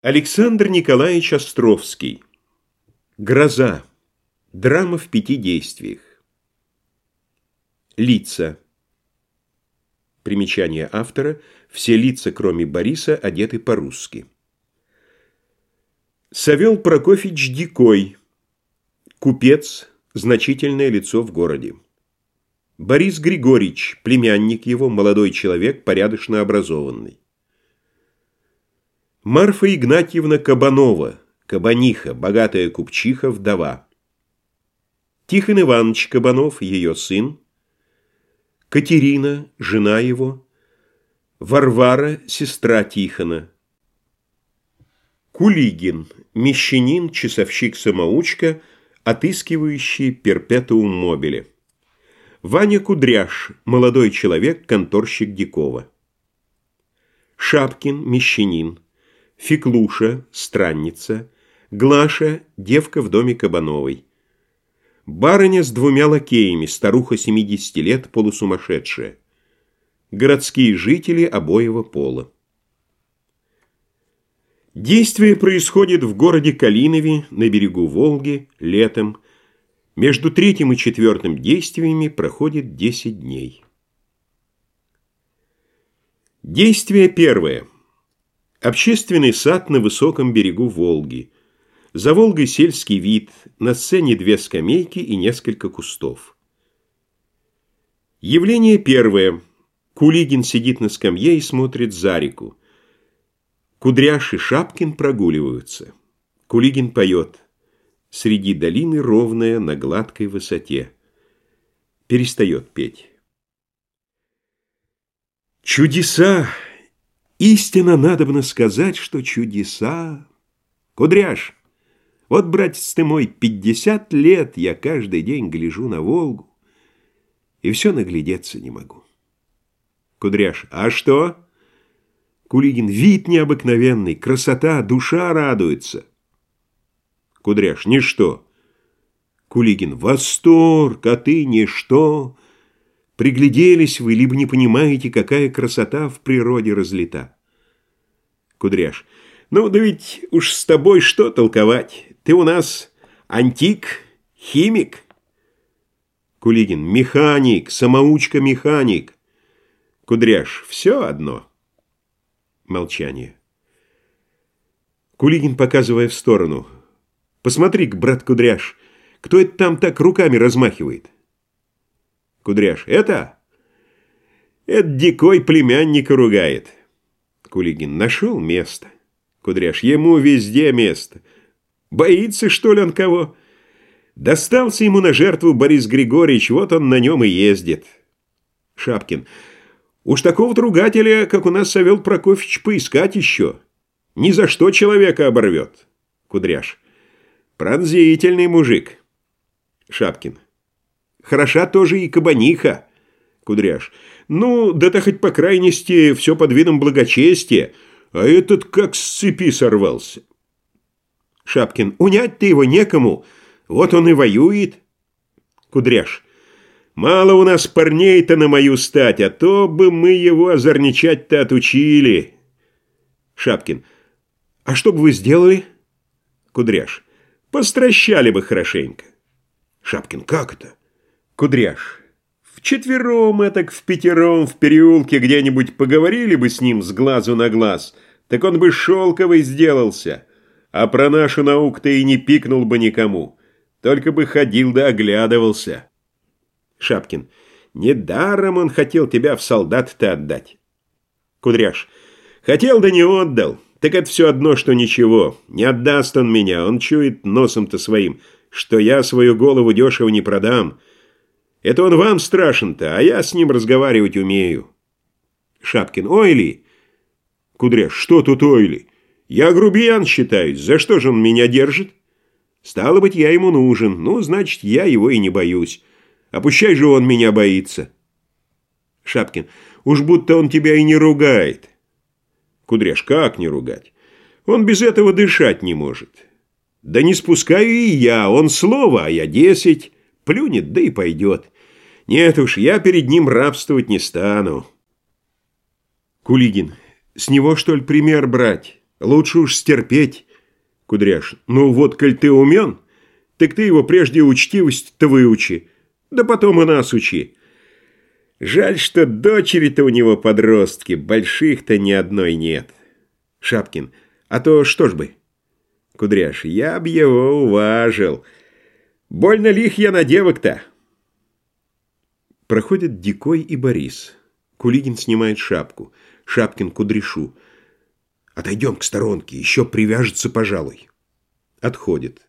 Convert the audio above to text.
Александр Николаевич Островский. Гроза. Драма в пяти действиях. Лица. Примечание автора. Все лица, кроме Бориса, одеты по-русски. Савел Прокофьевич Дикой. Купец. Значительное лицо в городе. Борис Григорьевич, племянник его, молодой человек, порядочно образованный. Марфа Игнатьевна Кабанова, Кабаниха, богатая купчиха, вдова. Тихон Иванович Кабанов, ее сын. Катерина, жена его. Варвара, сестра Тихона. Кулигин, мещанин, часовщик-самоучка, отыскивающий перпетуум мобиле. Ваня Кудряш, молодой человек, конторщик Дикова. Шапкин, мещанин. Феклуша, странница, Глаша, девка в доме Кабановой. Барыня с двумя лакеями, старуха 70 лет, полусумасшедшая. Городские жители обоего пола. Действие происходит в городе Калинове, на берегу Волги, летом. Между третьим и четвертым действиями проходит 10 дней. Действие первое. Общественный сад на высоком берегу Волги. За Волгой сельский вид, на сцене две скамейки и несколько кустов. Явление первое. Кулигин сидит на скамье и смотрит за реку. Кудряш и Шапкин прогуливаются. Кулигин поет. Среди долины ровная на гладкой высоте. Перестает петь. Чудеса! Истинно надобно сказать, что чудеса... Кудряш, вот, братец ты мой, пятьдесят лет я каждый день гляжу на Волгу, и все наглядеться не могу. Кудряш, а что? Кулигин, вид необыкновенный, красота, душа радуется. Кудряш, ничто. Кулигин, восторг, а ты ничто. Пригляделись вы, либо не понимаете, какая красота в природе разлита. Кудряш. Ну, да ведь уж с тобой что толковать? Ты у нас антик, химик. Кулигин. Механик, самоучка-механик. Кудряш. Все одно. Молчание. Кулигин, показывая в сторону. Посмотри-ка, брат Кудряш, кто это там так руками размахивает? Кудряш. Это? Это дикой племянника ругает. Кулигин. Нашел место. Кудряш. Ему везде место. Боится, что ли, он кого? Достался ему на жертву Борис Григорьевич, вот он на нем и ездит. Шапкин. Уж такого ругателя, как у нас Савел Прокофьевич, поискать еще. Ни за что человека оборвет. Кудряш. Пронзительный мужик. Шапкин. Хороша тоже и кабаниха. Кудряш. Ну, да-то хоть по крайности все под видом благочестия, а этот как с цепи сорвался. Шапкин. Унять-то его некому, вот он и воюет. Кудряш. Мало у нас парней-то на мою стать, а то бы мы его озорничать-то отучили. Шапкин. А что бы вы сделали? Кудряш. Постращали бы хорошенько. Шапкин. Как это? Кудряш. Вчетвером, этак в пятером, в переулке где-нибудь поговорили бы с ним с глазу на глаз, так он бы шелковый сделался, а про нашу науку-то и не пикнул бы никому, только бы ходил да оглядывался. Шапкин. Недаром он хотел тебя в солдат-то отдать. Кудряш. Хотел да не отдал. Так это все одно, что ничего. Не отдаст он меня, он чует носом-то своим, что я свою голову дешево не продам. Это он вам страшен-то, а я с ним разговаривать умею. Шапкин. Ой ли? Кудряш. Что тут ой ли? Я грубиян считаюсь. За что же он меня держит? Стало быть, я ему нужен. Ну, значит, я его и не боюсь. А же он меня боится. Шапкин. Уж будто он тебя и не ругает. Кудряш. Как не ругать? Он без этого дышать не может. Да не спускаю и я. Он слово, а я десять. Плюнет, да и пойдет. Нет уж, я перед ним рабствовать не стану. Кулигин. С него, что ли, пример брать? Лучше уж стерпеть. Кудряш, ну вот, коль ты умен, так ты его прежде учтивость-то выучи, да потом и нас учи. Жаль, что дочери-то у него подростки, больших-то ни одной нет. Шапкин, а то что ж бы? Кудряш, я б его уважил. Больно лих я на девок-то. Проходят Дикой и Борис. Кулигин снимает шапку. Шапкин Кудряшу. Отойдем к сторонке, еще привяжется, пожалуй. Отходит.